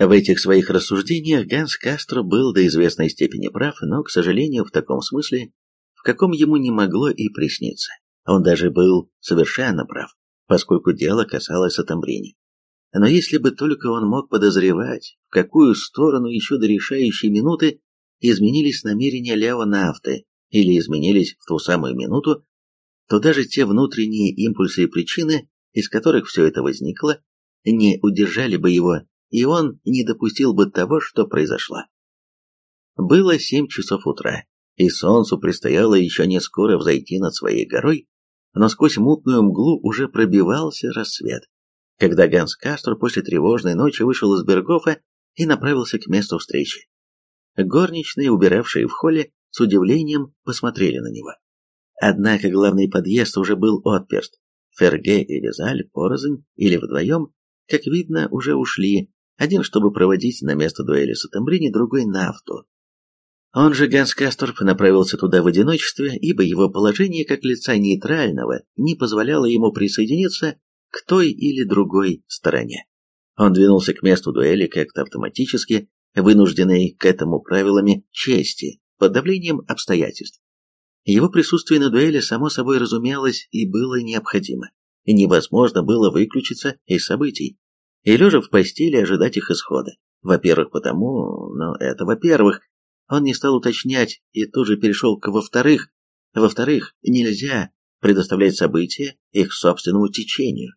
В этих своих рассуждениях Ганс Кастро был до известной степени прав, но, к сожалению, в таком смысле, в каком ему не могло и присниться. Он даже был совершенно прав, поскольку дело касалось Атамбрини. Но если бы только он мог подозревать, в какую сторону еще до решающей минуты изменились намерения Лео Нафты или изменились в ту самую минуту, то даже те внутренние импульсы и причины, из которых все это возникло, не удержали бы его, и он не допустил бы того, что произошло. Было семь часов утра, и солнцу предстояло еще не скоро взойти над своей горой, но сквозь мутную мглу уже пробивался рассвет, когда Ганс Кастро после тревожной ночи вышел из Бергофа и направился к месту встречи. Горничные, убиравшие в холле, с удивлением посмотрели на него. Однако главный подъезд уже был отперт. Ферге и Визаль порознь или вдвоем, как видно, уже ушли, один чтобы проводить на место дуэли с Атамбрини, другой на авту. Он же Ганс Касторп направился туда в одиночестве, ибо его положение как лица нейтрального не позволяло ему присоединиться к той или другой стороне. Он двинулся к месту дуэли как-то автоматически, вынужденный к этому правилами чести, под давлением обстоятельств. Его присутствие на дуэли само собой разумелось и было необходимо. Невозможно было выключиться из событий и лежа в постели ожидать их исхода. Во-первых, потому, но это во-первых, он не стал уточнять и тут же перешел к во-вторых. Во-вторых, нельзя предоставлять события их собственному течению.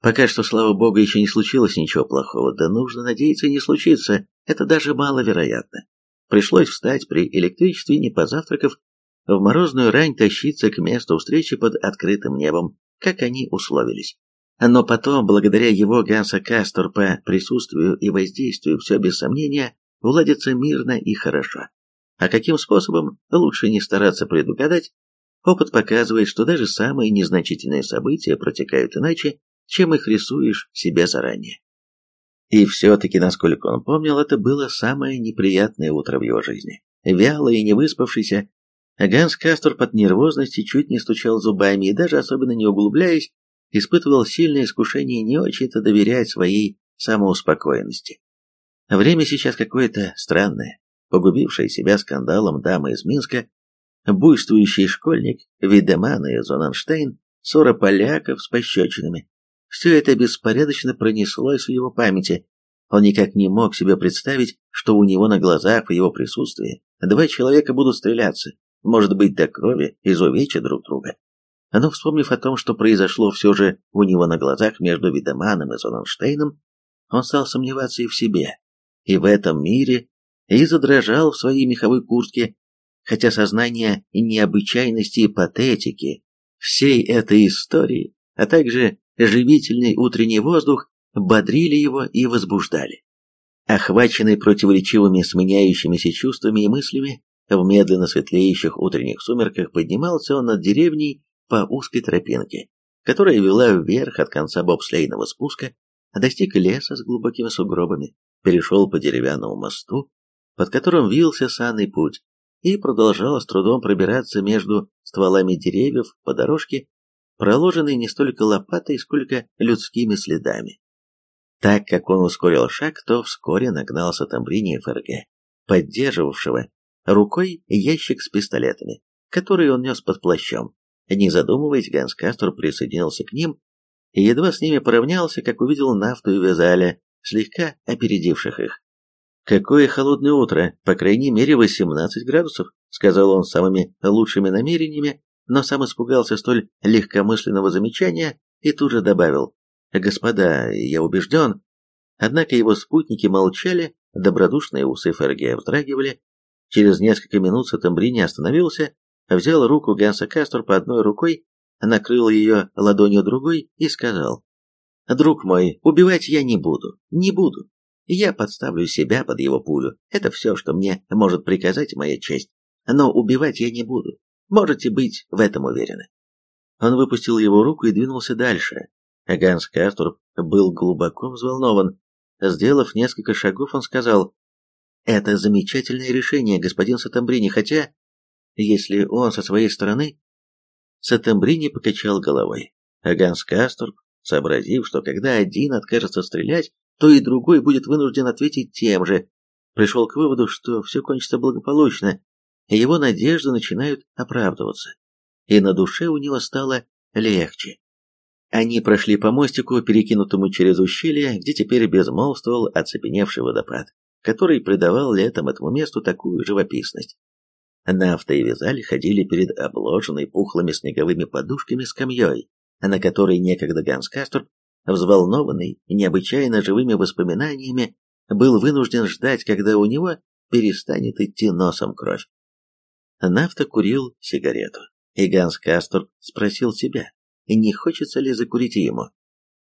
Пока что, слава богу, еще не случилось ничего плохого, да нужно надеяться не случится, это даже маловероятно. Пришлось встать при электричестве, не позавтракав, в морозную рань тащиться к месту встречи под открытым небом, как они условились. Но потом, благодаря его Ганса Касторпа присутствию и воздействию, все без сомнения уладится мирно и хорошо. А каким способом, лучше не стараться предугадать. Опыт показывает, что даже самые незначительные события протекают иначе, чем их рисуешь себе заранее. И все-таки, насколько он помнил, это было самое неприятное утро в его жизни. Вялый и невыспавшийся, Ганс Кастор под нервозности чуть не стучал зубами и даже особенно не углубляясь, испытывал сильное искушение не очень-то доверять своей самоуспокоенности. Время сейчас какое-то странное. Погубившая себя скандалом дама из Минска, буйствующий школьник, Видеман и Зонанштейн, ссора поляков с пощечинами, все это беспорядочно пронеслось в его памяти. Он никак не мог себе представить, что у него на глазах в его присутствии два человека будут стреляться, может быть, до крови, изувеча друг друга. Но вспомнив о том, что произошло все же у него на глазах между Видеманом и Зоненштейном, он стал сомневаться и в себе, и в этом мире, и задрожал в своей меховой куртке, хотя сознание необычайности и патетики всей этой истории, а также живительный утренний воздух бодрили его и возбуждали. Охваченный противоречивыми сменяющимися чувствами и мыслями, в медленно светлеющих утренних сумерках поднимался он над деревней по узкой тропинке, которая вела вверх от конца бобслейного спуска, достиг леса с глубокими сугробами, перешел по деревянному мосту, под которым вился санный путь, и продолжал с трудом пробираться между стволами деревьев по дорожке, проложенной не столько лопатой, сколько людскими следами. Так как он ускорил шаг, то вскоре нагнался Тамбрини ФРГ, поддерживавшего рукой ящик с пистолетами, который он нес под плащом. Не задумываясь, Ганс Кастор присоединился к ним и едва с ними поравнялся, как увидел нафту и Вязаля, слегка опередивших их. «Какое холодное утро, по крайней мере 18 градусов», сказал он самыми лучшими намерениями, но сам испугался столь легкомысленного замечания и тут же добавил, «Господа, я убежден». Однако его спутники молчали, добродушные усы Ферге вздрагивали. Через несколько минут Сатамбрини остановился, взял руку Ганса Кастор по одной рукой, накрыл ее ладонью другой и сказал, «Друг мой, убивать я не буду, не буду. Я подставлю себя под его пулю. Это все, что мне может приказать моя честь. Но убивать я не буду. Можете быть в этом уверены. Он выпустил его руку и двинулся дальше. Ганс Кастурб был глубоко взволнован. Сделав несколько шагов, он сказал, «Это замечательное решение, господин Сатамбрини, хотя, если он со своей стороны...» Сатамбрини покачал головой. А Ганс Кастурб, сообразив, что когда один откажется стрелять, то и другой будет вынужден ответить тем же. Пришел к выводу, что все кончится благополучно, и его надежды начинают оправдываться. И на душе у него стало легче. Они прошли по мостику, перекинутому через ущелье, где теперь безмолвствовал оцепеневший водопад, который придавал летом этому месту такую живописность. Нафта и Вязаль ходили перед обложенной пухлыми снеговыми подушками скамьей, на которой некогда Ганс Касторп, взволнованный необычайно живыми воспоминаниями, был вынужден ждать, когда у него перестанет идти носом кровь. Нафта курил сигарету, и Ганс Касторп спросил себя, не хочется ли закурить ему.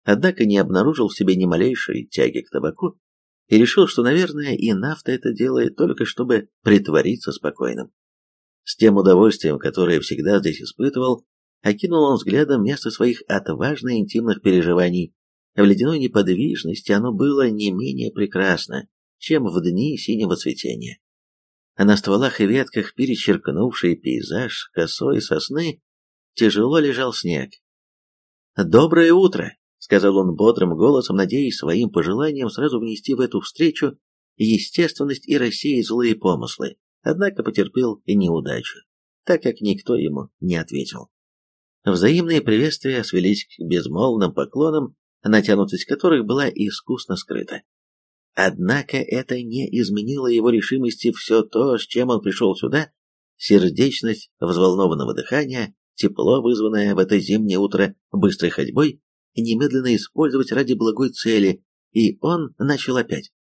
Однако не обнаружил в себе ни малейшей тяги к табаку и решил, что, наверное, и нафта это делает только чтобы притвориться спокойным. С тем удовольствием, которое всегда здесь испытывал, окинул он взглядом место своих отважно интимных переживаний. В ледяной неподвижности оно было не менее прекрасно, чем в дни синего цветения. А на стволах и ветках, перечеркнувший пейзаж косой сосны, тяжело лежал снег, «Доброе утро», — сказал он бодрым голосом, надеясь своим пожеланием сразу внести в эту встречу естественность и рассеять злые помыслы, однако потерпел и неудачу, так как никто ему не ответил. Взаимные приветствия свелись к безмолвным поклонам, натянутость которых была искусно скрыта. Однако это не изменило его решимости все то, с чем он пришел сюда, сердечность взволнованного дыхания, тепло, вызванное в это зимнее утро быстрой ходьбой, немедленно использовать ради благой цели, и он начал опять.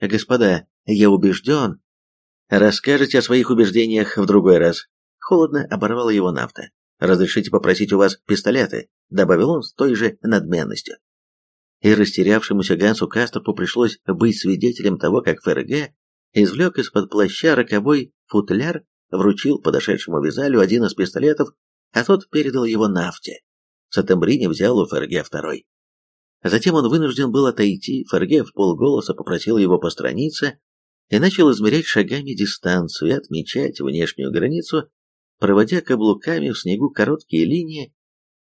«Господа, я убежден...» «Расскажете о своих убеждениях в другой раз». Холодно оборвала его нафта. «Разрешите попросить у вас пистолеты», — добавил он с той же надменностью. И растерявшемуся Гансу Кастропу пришлось быть свидетелем того, как ФРГ извлек из-под плаща роковой футляр, вручил подошедшему Визалю один из пистолетов а тот передал его нафте. Сатембрини взял у Ферге второй. Затем он вынужден был отойти, Ферге в полголоса попросил его постраниться и начал измерять шагами дистанцию и отмечать внешнюю границу, проводя каблуками в снегу короткие линии,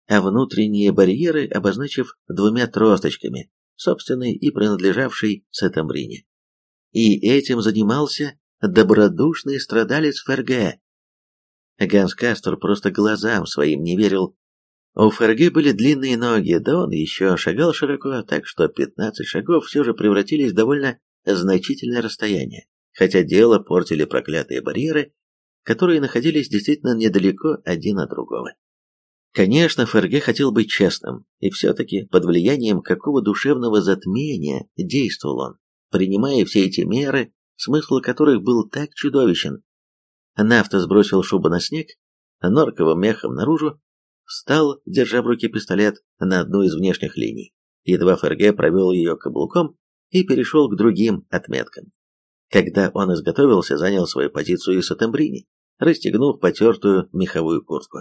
а внутренние барьеры обозначив двумя тросточками, собственной и принадлежавшей Сатембрине. И этим занимался добродушный страдалец Ферге, Ганс Кастор просто глазам своим не верил. У Ферге были длинные ноги, да он еще шагал широко, так что 15 шагов все же превратились в довольно значительное расстояние, хотя дело портили проклятые барьеры, которые находились действительно недалеко один от другого. Конечно, Ферге хотел быть честным, и все-таки под влиянием какого душевного затмения действовал он, принимая все эти меры, смысл которых был так чудовищен, Нафта сбросил шубу на снег, норковым мехом наружу, встал, держа в руке пистолет на одну из внешних линий. Едва ФРГ провел ее каблуком и перешел к другим отметкам. Когда он изготовился, занял свою позицию и Сатембрини, расстегнув потертую меховую куртку.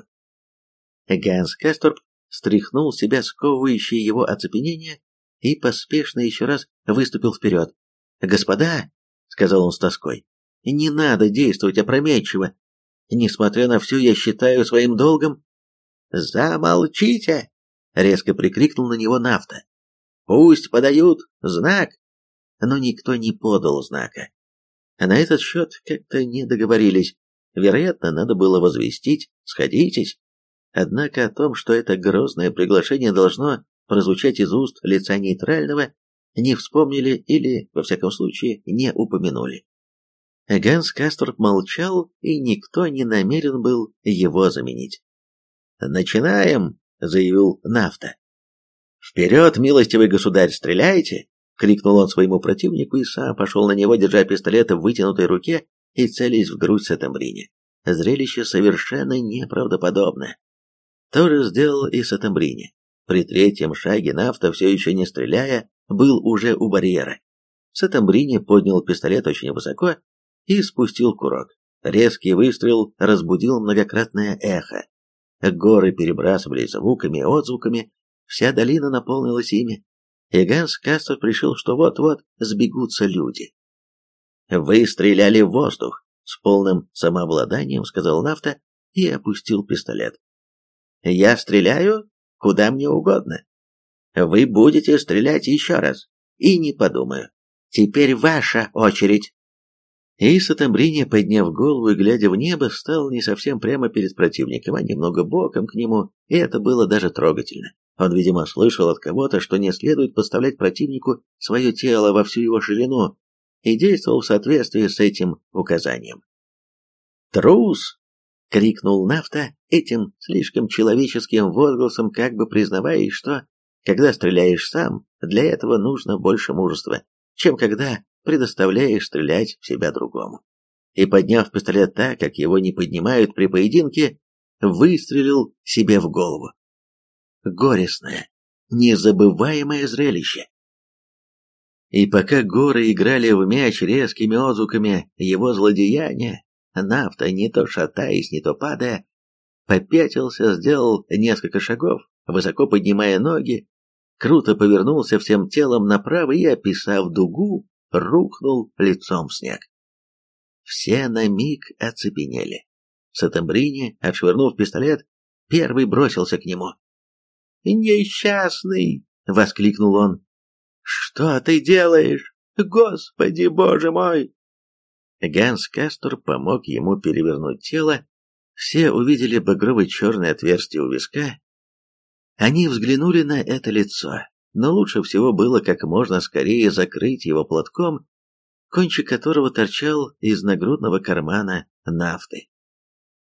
Ганс Касторп стряхнул себя сковывающее его оцепенение и поспешно еще раз выступил вперед. «Господа!» — сказал он с тоской. Не надо действовать опрометчиво. Несмотря на все, я считаю своим долгом... «Замолчите!» — резко прикрикнул на него нафта. «Пусть подают знак!» Но никто не подал знака. На этот счет как-то не договорились. Вероятно, надо было возвестить «сходитесь». Однако о том, что это грозное приглашение должно прозвучать из уст лица нейтрального, не вспомнили или, во всяком случае, не упомянули. Ганс Касторп молчал, и никто не намерен был его заменить. «Начинаем!» — заявил Нафта. «Вперед, милостивый государь, стреляйте!» — крикнул он своему противнику и сам пошел на него, держа пистолет в вытянутой руке и целясь в грудь Сатамбрине. Зрелище совершенно неправдоподобное. То же сделал и Сатамбрине. При третьем шаге Нафта, все еще не стреляя, был уже у барьера. Сатамбрини поднял пистолет очень высоко и спустил курок. Резкий выстрел разбудил многократное эхо. Горы перебрасывались звуками и отзвуками, вся долина наполнилась ими. И Ганс Кастер пришел, что вот-вот сбегутся люди. «Вы стреляли в воздух!» — с полным самообладанием сказал Нафта и опустил пистолет. «Я стреляю, куда мне угодно. Вы будете стрелять еще раз, и не подумаю. Теперь ваша очередь. И Сатамбрини, подняв голову и глядя в небо, стал не совсем прямо перед противником, а немного боком к нему, и это было даже трогательно. Он, видимо, слышал от кого-то, что не следует подставлять противнику свое тело во всю его ширину, и действовал в соответствии с этим указанием. «Трус!» — крикнул Нафта этим слишком человеческим возгласом, как бы признавая, что, когда стреляешь сам, для этого нужно больше мужества, чем когда предоставляешь стрелять в себя другому. И, подняв пистолет так, как его не поднимают при поединке, выстрелил себе в голову. Горестное, незабываемое зрелище. И пока горы играли в мяч резкими отзвуками его злодеяния, нафта, не то шатаясь, не то падая, попятился, сделал несколько шагов, высоко поднимая ноги, круто повернулся всем телом направо и, описав дугу, рухнул лицом в снег. Все на миг оцепенели. Сатамбрини, отшвырнув пистолет, первый бросился к нему. «Несчастный!» — воскликнул он. «Что ты делаешь? Господи, боже мой!» Ганс Кастор помог ему перевернуть тело. Все увидели багрово-черное отверстие у виска. Они взглянули на это лицо, но лучше всего было как можно скорее закрыть его платком, кончик которого торчал из нагрудного кармана нафты.